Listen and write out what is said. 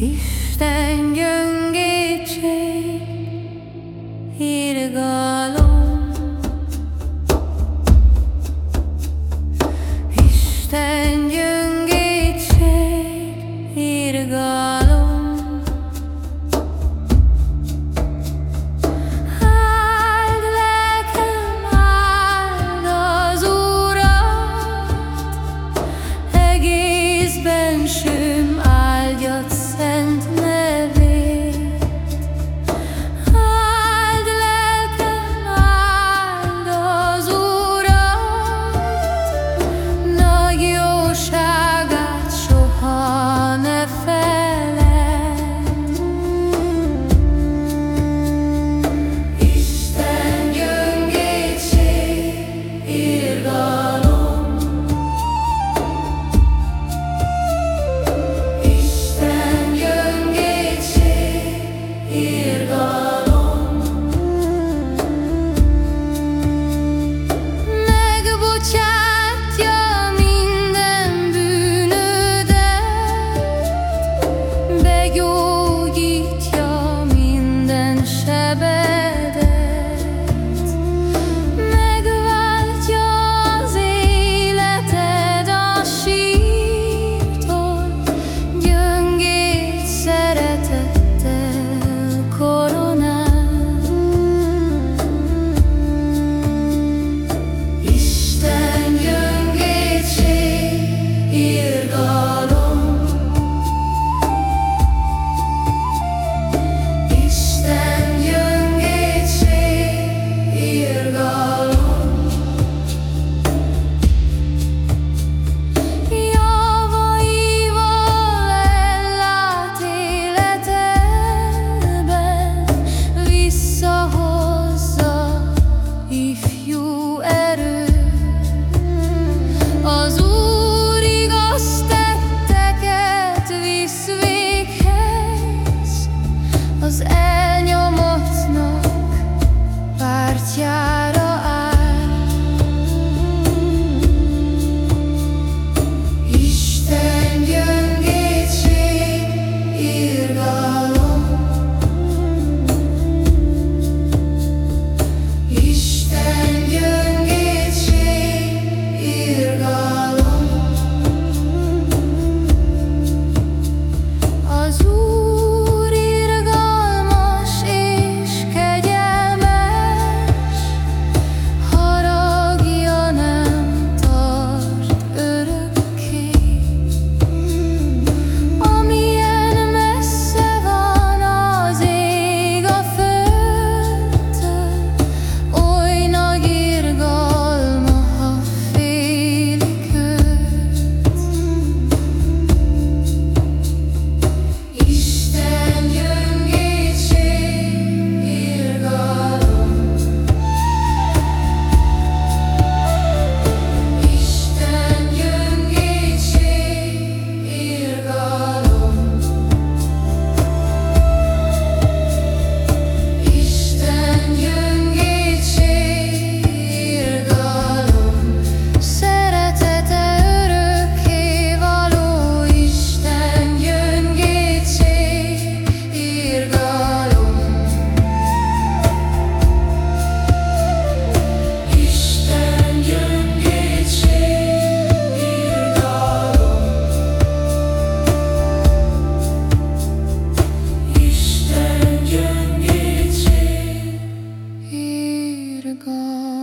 Isten gyöngétség, irgalma. Az elnyomottnak pártjára forgot.